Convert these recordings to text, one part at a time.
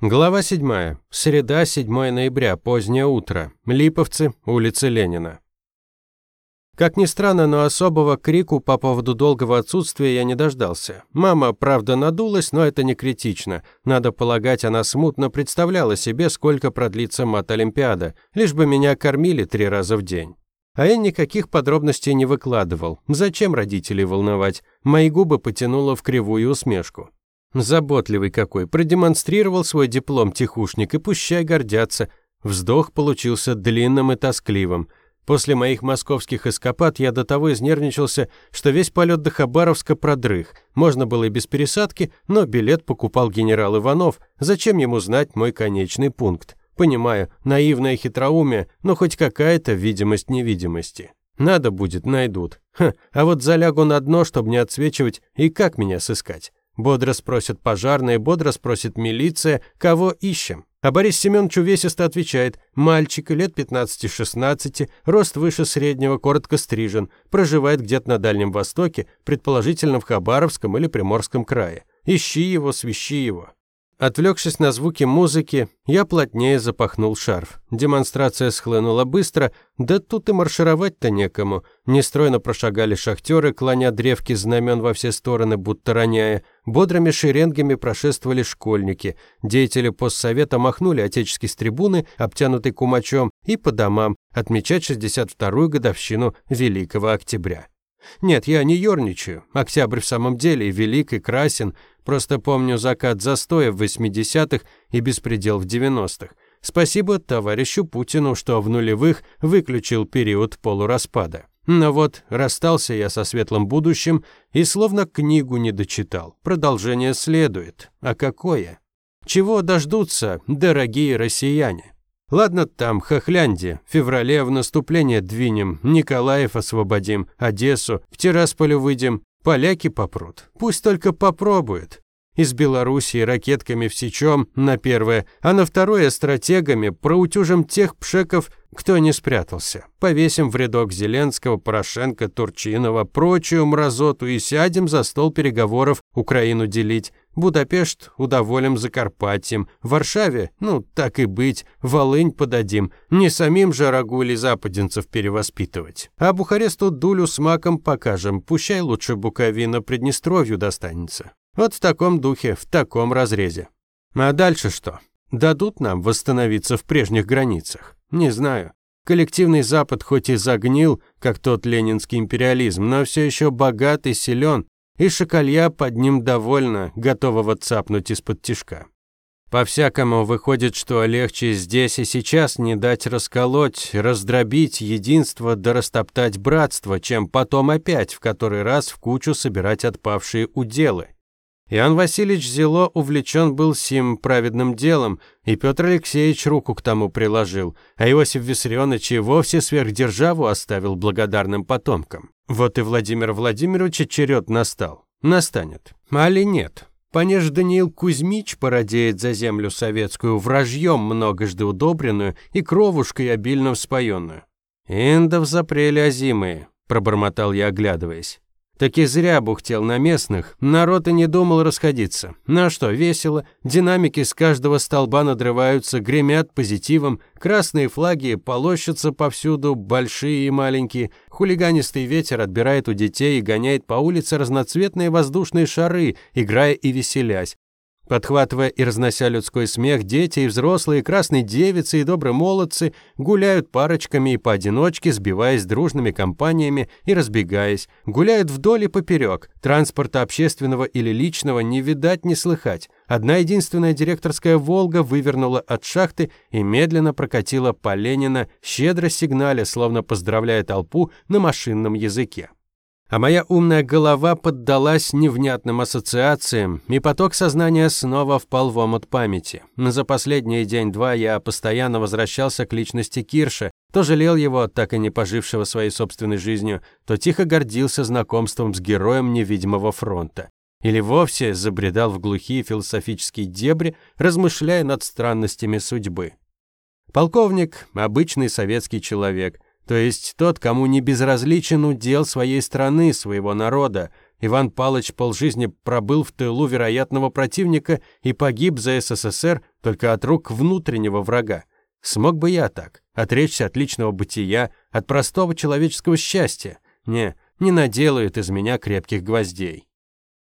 Глава 7. Среда, 7 ноября, позднее утро. Липовцы, улица Ленина. Как ни странно, но особого крику по поводу долгого отсутствия я не дождался. Мама, правда, надулась, но это не критично. Надо полагать, она смутно представляла себе, сколько продлится мат-олимпиада, лишь бы меня кормили три раза в день. А я никаких подробностей не выкладывал. Зачем родителей волновать? Мои губы потянуло в кривую усмешку. Заботливый какой, продемонстрировал свой диплом тихушник, и пущай гордятся. Вздох получился длинным и тоскливым. После моих московских эскапад я до того изнервничался, что весь полет до Хабаровска продрых. Можно было и без пересадки, но билет покупал генерал Иванов. Зачем ему знать мой конечный пункт? Понимаю, наивное хитроумие, но хоть какая-то видимость невидимости. Надо будет, найдут. Ха, а вот залягу на дно, чтобы не отсвечивать, и как меня сыскать? Бодро спросят пожарные, бодро спросит милиция, кого ищем. А Борис Семенович увесисто отвечает, мальчик, лет 15-16, рост выше среднего, коротко стрижен, проживает где-то на Дальнем Востоке, предположительно в Хабаровском или Приморском крае. Ищи его, свищи его. Отвлекшись на звуки музыки, я плотнее запахнул шарф. Демонстрация схлынула быстро, да тут и маршировать-то некому. Нестройно прошагали шахтеры, клоня древки знамен во все стороны, будто роняя. Бодрыми шеренгами прошествовали школьники. Деятели постсовета махнули отечески с трибуны, обтянутой кумачом, и по домам отмечать 62-ю годовщину Великого Октября. Нет, я не ерничаю. Октябрь в самом деле велик и красен, Просто помню закат застоя в 80-х и беспредел в 90-х. Спасибо товарищу Путину, что в нулевых выключил период полураспада. Но вот расстался я со светлым будущим и словно книгу не дочитал. Продолжение следует. А какое? Чего дождутся, дорогие россияне? Ладно там, Хохлянде, в феврале в наступление двинем, Николаев освободим, Одессу, в Тирасполю выйдем, Поляки попрут. Пусть только попробуют. Из Белоруссии ракетками всечем на первое, а на второе стратегами проутюжим тех пшеков, кто не спрятался. Повесим в рядок Зеленского, Порошенко, Турчинова, прочую мразоту и сядем за стол переговоров Украину делить. Будапешт удоволим Закарпатьем, Варшаве, ну, так и быть, Волынь подадим, не самим же рагули западенцев перевоспитывать. А Бухаресту дулю с маком покажем, пущай лучше Буковина Приднестровью достанется. Вот в таком духе, в таком разрезе. А дальше что? Дадут нам восстановиться в прежних границах? Не знаю. Коллективный Запад хоть и загнил, как тот ленинский империализм, но все еще богат и силен, и шоколья под ним довольно, готового цапнуть из-под тишка. По-всякому выходит, что легче здесь и сейчас не дать расколоть, раздробить единство да растоптать братство, чем потом опять в который раз в кучу собирать отпавшие уделы. Иоанн Васильевич Зело увлечен был сим праведным делом, и Петр Алексеевич руку к тому приложил, а Иосиф Виссарионович и вовсе сверхдержаву оставил благодарным потомкам. Вот и Владимир Владимирович черед настал. Настанет. Али нет. Понеж Даниил Кузьмич породеет за землю советскую вражьем многожды удобренную и кровушкой обильно вспоенную. «Индов запрели озимые», – пробормотал я, оглядываясь. Таки зря бухтел на местных, народ и не думал расходиться. На что, весело, динамики с каждого столба надрываются, гремят позитивом, красные флаги полощутся повсюду, большие и маленькие, хулиганистый ветер отбирает у детей и гоняет по улице разноцветные воздушные шары, играя и веселясь. Подхватывая и разнося людской смех, дети и взрослые, красные девицы и добрые молодцы гуляют парочками и поодиночке, сбиваясь дружными компаниями и разбегаясь, гуляют вдоль и поперек. Транспорта общественного или личного не видать, не слыхать. Одна единственная директорская «Волга» вывернула от шахты и медленно прокатила по Ленина, щедро сигналя, словно поздравляя толпу на машинном языке. А моя умная голова поддалась невнятным ассоциациям, и поток сознания снова впал в омут памяти. За последний день-два я постоянно возвращался к личности Кирша, то жалел его, так и не пожившего своей собственной жизнью, то тихо гордился знакомством с героем невидимого фронта. Или вовсе забредал в глухие философические дебри, размышляя над странностями судьбы. Полковник – обычный советский человек – то есть тот, кому не безразличен удел своей страны, своего народа. Иван Палыч полжизни пробыл в тылу вероятного противника и погиб за СССР, только от рук внутреннего врага. Смог бы я так, отречься от личного бытия, от простого человеческого счастья? Не, не наделают из меня крепких гвоздей.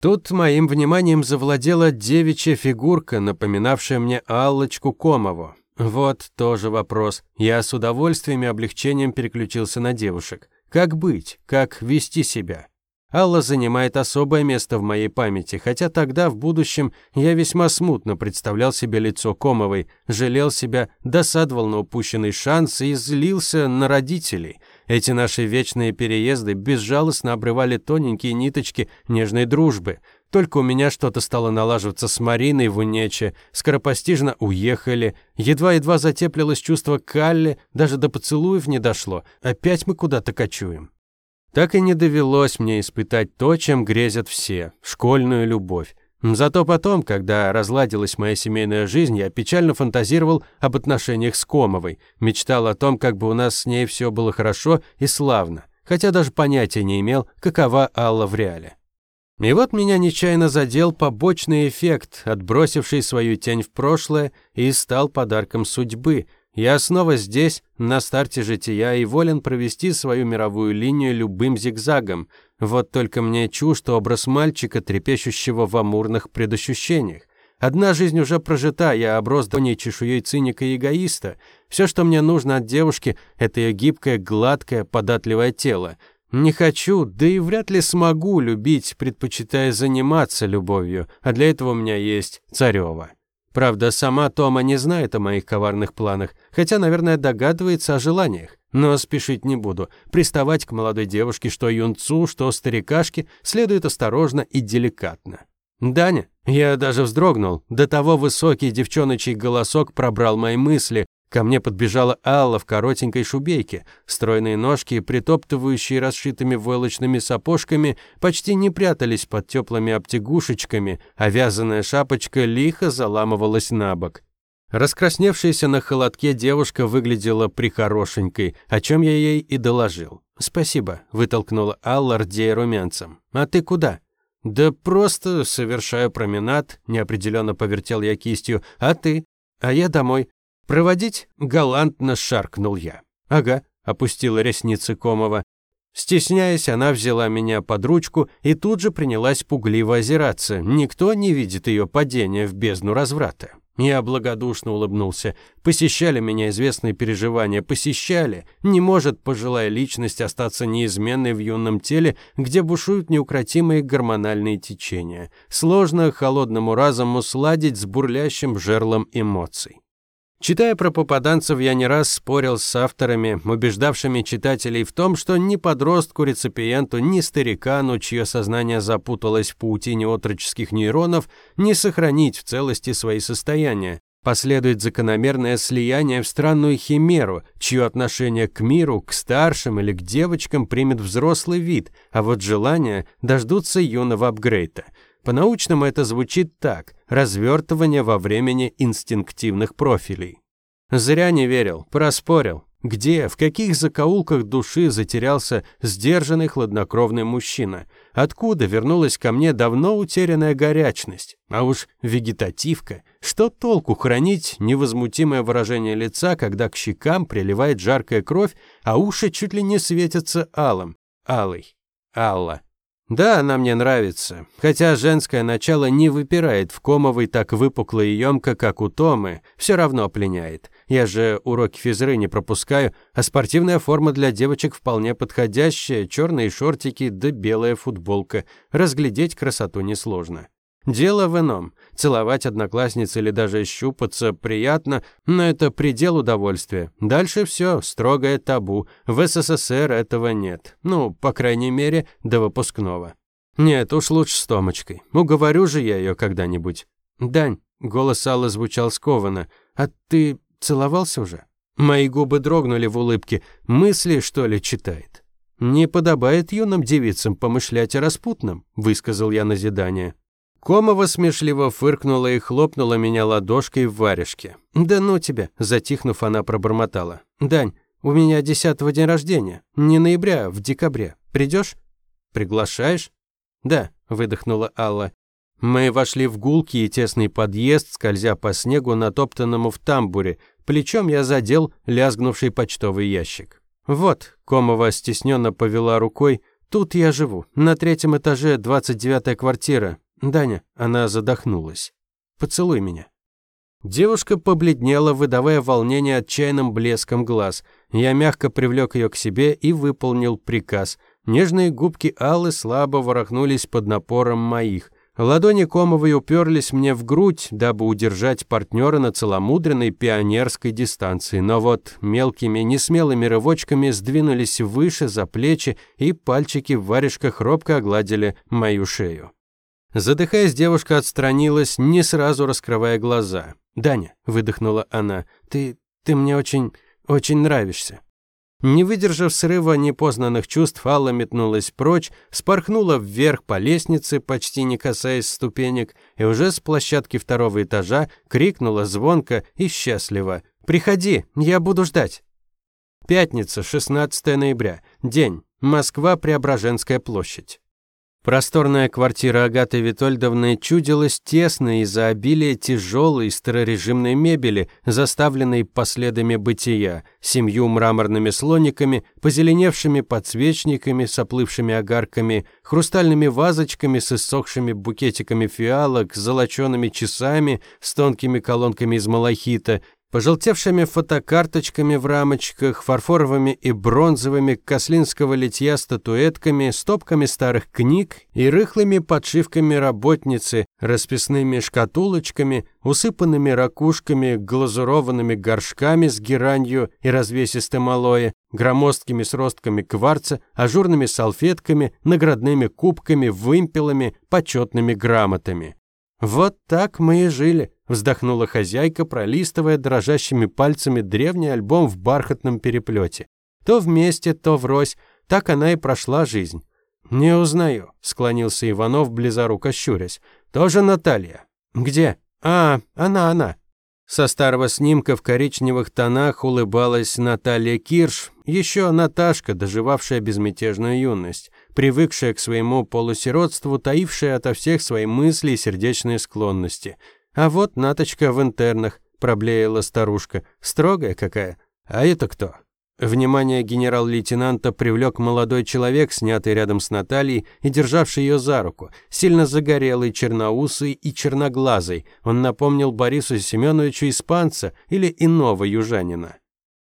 Тут моим вниманием завладела девичья фигурка, напоминавшая мне Аллочку Комову. Вот тоже вопрос. Я с удовольствием и облегчением переключился на девушек. Как быть? Как вести себя? Алла занимает особое место в моей памяти, хотя тогда, в будущем, я весьма смутно представлял себе лицо Комовой, жалел себя, досадовал на упущенный шанс и злился на родителей. Эти наши вечные переезды безжалостно обрывали тоненькие ниточки нежной дружбы. Только у меня что-то стало налаживаться с Мариной в Унече, скоропостижно уехали, едва-едва затеплилось чувство Калли, даже до поцелуев не дошло, опять мы куда-то кочуем. Так и не довелось мне испытать то, чем грезят все – школьную любовь. Зато потом, когда разладилась моя семейная жизнь, я печально фантазировал об отношениях с Комовой, мечтал о том, как бы у нас с ней все было хорошо и славно, хотя даже понятия не имел, какова Алла в реале. И вот меня нечаянно задел побочный эффект, отбросивший свою тень в прошлое и стал подарком судьбы, я снова здесь, на старте жития, и волен провести свою мировую линию любым зигзагом. Вот только мне чужд образ мальчика, трепещущего в амурных предощущениях. Одна жизнь уже прожита, я оброс давней чешуей циника и эгоиста. Все, что мне нужно от девушки, это ее гибкое, гладкое, податливое тело. Не хочу, да и вряд ли смогу любить, предпочитая заниматься любовью, а для этого у меня есть Царева. Правда, сама Тома не знает о моих коварных планах, хотя, наверное, догадывается о желаниях. Но спешить не буду. Приставать к молодой девушке, что юнцу, что старикашке, следует осторожно и деликатно. «Даня?» Я даже вздрогнул. До того высокий девчоночий голосок пробрал мои мысли, Ко мне подбежала Алла в коротенькой шубейке. Стройные ножки, притоптывающие расшитыми войлочными сапожками, почти не прятались под теплыми обтягушечками, а вязаная шапочка лихо заламывалась на бок. Раскрасневшаяся на холодке девушка выглядела прихорошенькой, о чем я ей и доложил. «Спасибо», — вытолкнула Алла, рдея румянцем. «А ты куда?» «Да просто совершаю променад», — неопределенно повертел я кистью. «А ты?» «А я домой. «Проводить?» — галантно шаркнул я. «Ага», — опустила ресницы Комова. Стесняясь, она взяла меня под ручку и тут же принялась пугливо озираться. Никто не видит ее падения в бездну разврата. Я благодушно улыбнулся. Посещали меня известные переживания, посещали. Не может пожилая личность остаться неизменной в юном теле, где бушуют неукротимые гормональные течения. Сложно холодному разуму сладить с бурлящим жерлом эмоций. Читая про попаданцев, я не раз спорил с авторами, убеждавшими читателей в том, что ни подростку-реципиенту, ни старикану, чье сознание запуталось в паутине отроческих нейронов, не сохранить в целости свои состояния. Последует закономерное слияние в странную химеру, чье отношение к миру, к старшим или к девочкам примет взрослый вид, а вот желания дождутся юного апгрейда – по-научному это звучит так – развертывание во времени инстинктивных профилей. Зря не верил, проспорил. Где, в каких закоулках души затерялся сдержанный хладнокровный мужчина? Откуда вернулась ко мне давно утерянная горячность? А уж вегетативка. Что толку хранить невозмутимое выражение лица, когда к щекам приливает жаркая кровь, а уши чуть ли не светятся алым? Алый. Алла. Да, она мне нравится, хотя женское начало не выпирает в комовой так выпукло и емко, как у Томы, все равно пленяет. Я же уроки физры не пропускаю, а спортивная форма для девочек вполне подходящая, черные шортики да белая футболка. Разглядеть красоту несложно. Дело в ином. Целовать одноклассниц или даже щупаться приятно, но это предел удовольствия. Дальше все строгое табу. В СССР этого нет. Ну, по крайней мере, до выпускного. Нет, уж лучше с Томочкой. Уговорю же я ее когда-нибудь. Дань, голос Аллы звучал скованно. А ты целовался уже? Мои губы дрогнули в улыбке. Мысли, что ли, читает? «Не подобает юным девицам помышлять о распутном», — высказал я назидание. Комова смешливо фыркнула и хлопнула меня ладошкой в варежке. «Да ну тебя!» – затихнув, она пробормотала. «Дань, у меня десятого день рождения. Не ноября, в декабре. Придешь? Приглашаешь?» «Да», – выдохнула Алла. Мы вошли в гулкий и тесный подъезд, скользя по снегу, натоптанному в тамбуре. Плечом я задел лязгнувший почтовый ящик. «Вот», — Комова стесненно повела рукой, — «тут я живу, на третьем этаже, 29-я квартира. Даня», — она задохнулась. «Поцелуй меня». Девушка побледнела, выдавая волнение отчаянным блеском глаз. Я мягко привлек ее к себе и выполнил приказ. Нежные губки Аллы слабо ворохнулись под напором моих. Ладони Комовой уперлись мне в грудь, дабы удержать партнера на целомудренной пионерской дистанции, но вот мелкими, несмелыми рывочками сдвинулись выше за плечи, и пальчики в варежках робко огладили мою шею. Задыхаясь, девушка отстранилась, не сразу раскрывая глаза. «Даня», — выдохнула она, — «ты... ты мне очень... очень нравишься». Не выдержав срыва непознанных чувств, Алла метнулась прочь, спорхнула вверх по лестнице, почти не касаясь ступенек, и уже с площадки второго этажа крикнула звонко и счастливо «Приходи, я буду ждать». Пятница, 16 ноября. День. Москва, Преображенская площадь. Просторная квартира Агаты Витольдовны чудилась тесной из-за обилия тяжелой старорежимной мебели, заставленной последами бытия, семью мраморными слониками, позеленевшими подсвечниками с оплывшими огарками, хрустальными вазочками с иссохшими букетиками фиалок, золочеными часами с тонкими колонками из малахита, пожелтевшими фотокарточками в рамочках, фарфоровыми и бронзовыми кослинского литья статуэтками, стопками старых книг и рыхлыми подшивками работницы, расписными шкатулочками, усыпанными ракушками, глазурованными горшками с геранью и развесистым алоэ, громоздкими сростками кварца, ажурными салфетками, наградными кубками, вымпелами, почетными грамотами. Вот так мы и жили, вздохнула хозяйка, пролистывая дрожащими пальцами древний альбом в бархатном переплете. То вместе, то врозь, так она и прошла жизнь. «Не узнаю», — склонился Иванов, близоруко щурясь. «Тоже Наталья». «Где?» «А, она, она». Со старого снимка в коричневых тонах улыбалась Наталья Кирш, еще Наташка, доживавшая безмятежную юность, привыкшая к своему полусиротству, таившая ото всех свои мысли и сердечные склонности — а вот Наточка в интернах, проблеяла старушка. Строгая какая. А это кто? Внимание генерал-лейтенанта привлек молодой человек, снятый рядом с Натальей и державший ее за руку. Сильно загорелый, черноусый и черноглазый. Он напомнил Борису Семеновичу испанца или иного южанина.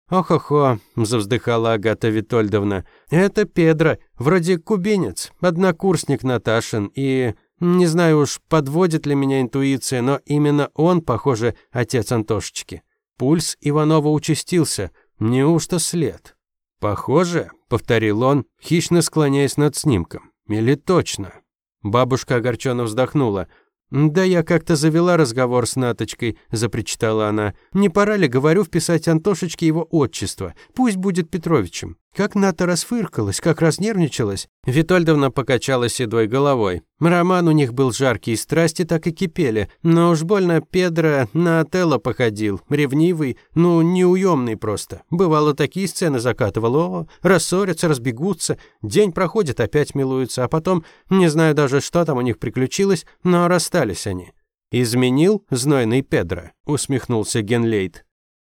«Ох-охо», — завздыхала Агата Витольдовна, — «это Педро, вроде кубинец, однокурсник Наташин и...» Не знаю уж, подводит ли меня интуиция, но именно он, похоже, отец Антошечки. Пульс Иванова участился. Неужто след? «Похоже», — повторил он, хищно склоняясь над снимком. «Или точно?» Бабушка огорченно вздохнула. «Да я как-то завела разговор с Наточкой», – запричитала она. «Не пора ли, говорю, вписать Антошечке его отчество? Пусть будет Петровичем». Как Ната расфыркалась, как разнервничалась. Витольдовна покачала седой головой. Роман у них был жаркий, страсти так и кипели. Но уж больно Педро на Отелло походил. Ревнивый, ну, неуемный просто. Бывало, такие сцены закатывал. О, рассорятся, разбегутся. День проходит, опять милуются. А потом, не знаю даже, что там у них приключилось, но расстались они. «Изменил знойный Педро», — усмехнулся Генлейт.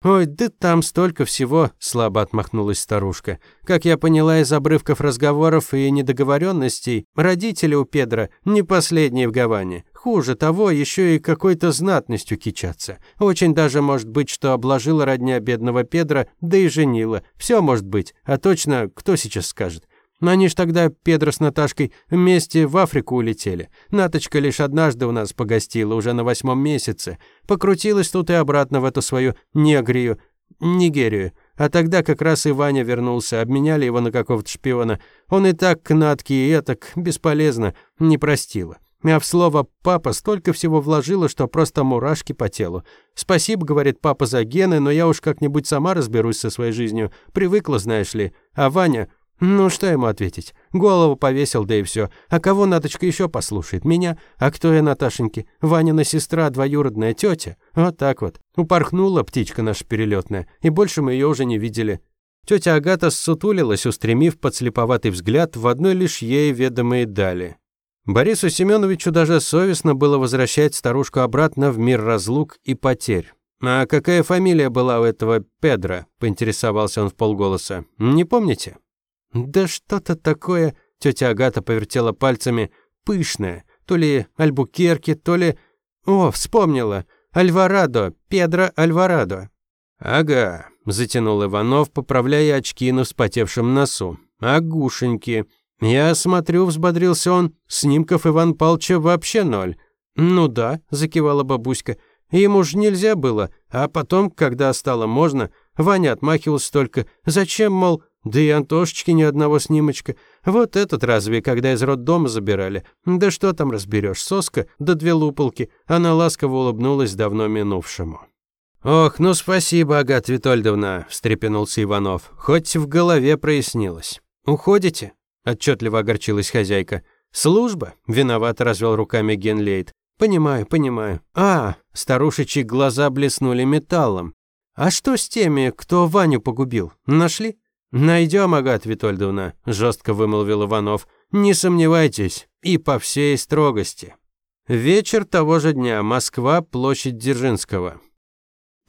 «Ой, да там столько всего», – слабо отмахнулась старушка. «Как я поняла из обрывков разговоров и недоговоренностей, родители у Педра не последние в Гаване. Хуже того, еще и какой-то знатностью кичатся. Очень даже может быть, что обложила родня бедного Педра, да и женила. Все может быть, а точно кто сейчас скажет. Они ж тогда, Педро с Наташкой, вместе в Африку улетели. Наточка лишь однажды у нас погостила, уже на восьмом месяце. Покрутилась тут и обратно в эту свою негрию, Нигерию. А тогда как раз и Ваня вернулся, обменяли его на какого-то шпиона. Он и так к Натке, и так бесполезно, не простила. А в слово «папа» столько всего вложила, что просто мурашки по телу. «Спасибо», — говорит папа, — «за гены, но я уж как-нибудь сама разберусь со своей жизнью. Привыкла, знаешь ли. А Ваня, ну, что ему ответить? Голову повесил, да и все. А кого Наточка еще послушает? Меня? А кто я Наташеньки? Ванина сестра, двоюродная тетя? Вот так вот. Упорхнула птичка наша перелетная, и больше мы ее уже не видели. Тетя Агата ссутулилась, устремив подслеповатый взгляд в одной лишь ей ведомые дали. Борису Семеновичу даже совестно было возвращать старушку обратно в мир разлук и потерь. «А какая фамилия была у этого Педра?» – поинтересовался он в полголоса. «Не помните?» «Да что-то такое...» – тетя Агата повертела пальцами. «Пышное. То ли Альбукерки, то ли... О, вспомнила. Альварадо. Педро Альварадо». «Ага», – затянул Иванов, поправляя очки на вспотевшем носу. «Агушеньки. «Я смотрю», — взбодрился он, — «снимков Иван Палча вообще ноль». «Ну да», — закивала бабуська, — «ему же нельзя было, а потом, когда стало можно, Ваня отмахивался только. Зачем, мол, да и Антошечки ни одного снимочка. Вот этот разве, когда из роддома забирали? Да что там разберешь, соска, да две луполки». Она ласково улыбнулась давно минувшему. «Ох, ну спасибо, Агата Витольдовна», – встрепенулся Иванов. «Хоть в голове прояснилось. Уходите?» Отчетливо огорчилась хозяйка. «Служба?» – виновато развел руками Генлейт. «Понимаю, понимаю. А, старушечьи глаза блеснули металлом. А что с теми, кто Ваню погубил? Нашли?» «Найдем, Агат Витольдовна», – жестко вымолвил Иванов. «Не сомневайтесь, и по всей строгости». Вечер того же дня. Москва, площадь Дзержинского.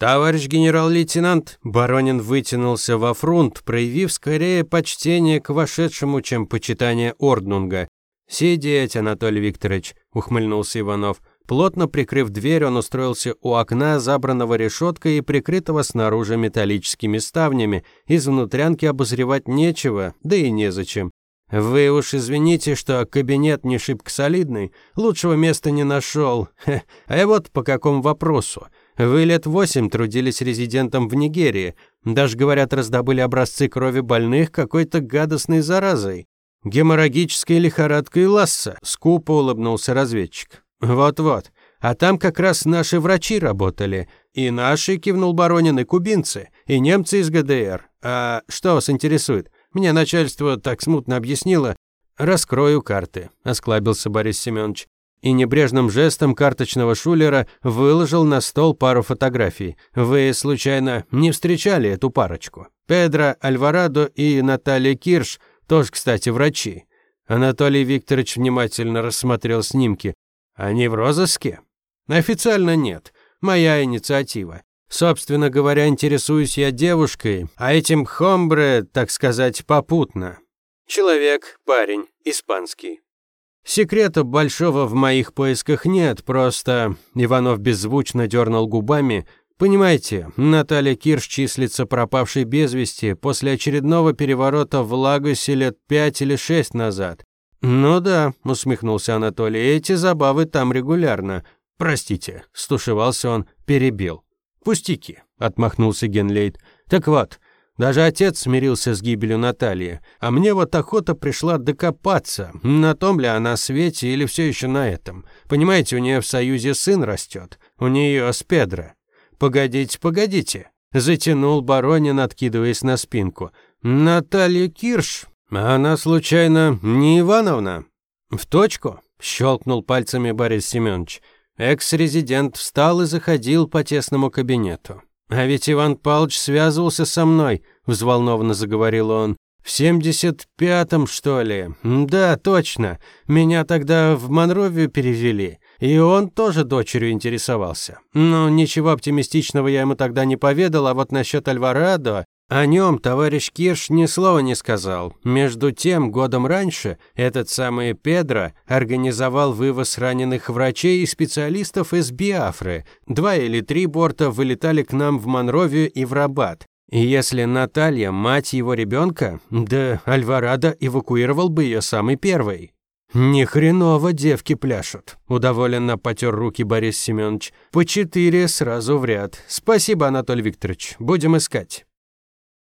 «Товарищ генерал-лейтенант!» Баронин вытянулся во фронт, проявив скорее почтение к вошедшему, чем почитание Орднунга. «Сидеть, Анатолий Викторович!» – ухмыльнулся Иванов. Плотно прикрыв дверь, он устроился у окна, забранного решеткой и прикрытого снаружи металлическими ставнями. Из внутрянки обозревать нечего, да и незачем. «Вы уж извините, что кабинет не шибко солидный, лучшего места не нашел. Хе, а вот по какому вопросу. Вы лет восемь трудились резидентом в Нигерии. Даже, говорят, раздобыли образцы крови больных какой-то гадостной заразой. Геморрагической лихорадкой Ласса, скупо улыбнулся разведчик. Вот-вот. А там как раз наши врачи работали. И наши, кивнул Баронин, и кубинцы, и немцы из ГДР. А что вас интересует? Мне начальство так смутно объяснило. Раскрою карты, осклабился Борис Семенович и небрежным жестом карточного шулера выложил на стол пару фотографий. Вы, случайно, не встречали эту парочку? Педро Альварадо и Наталья Кирш, тоже, кстати, врачи. Анатолий Викторович внимательно рассмотрел снимки. Они в розыске? Официально нет. Моя инициатива. Собственно говоря, интересуюсь я девушкой, а этим хомбре, так сказать, попутно. Человек, парень, испанский. Секрета большого в моих поисках нет, просто Иванов беззвучно дернул губами. Понимаете, Наталья Кирш числится пропавшей без вести после очередного переворота в Лагосе лет пять или шесть назад. Ну да, усмехнулся Анатолий. Эти забавы там регулярно. Простите, стушевался он, перебил. Пустяки, отмахнулся Генлейт. Так вот, даже отец смирился с гибелью Натальи, а мне вот охота пришла докопаться, на том ли она свете или все еще на этом. Понимаете, у нее в союзе сын растет, у нее с Педро. Погодите, погодите, затянул Баронин, откидываясь на спинку. Наталья Кирш, она случайно не Ивановна? В точку, щелкнул пальцами Борис Семенович. Экс-резидент встал и заходил по тесному кабинету. «А ведь Иван Павлович связывался со мной», – взволнованно заговорил он. «В семьдесят пятом, что ли? Да, точно. Меня тогда в Монровию перевели. И он тоже дочерью интересовался. Но ничего оптимистичного я ему тогда не поведал, а вот насчет Альварадо о нем товарищ Кирш ни слова не сказал. Между тем, годом раньше этот самый Педро организовал вывоз раненых врачей и специалистов из Биафры. Два или три борта вылетали к нам в Монровию и в Рабат. И если Наталья мать его ребенка, да Альварадо эвакуировал бы ее самый первый. «Ни хреново девки пляшут», – удоволенно потер руки Борис Семенович. «По четыре сразу в ряд. Спасибо, Анатолий Викторович. Будем искать».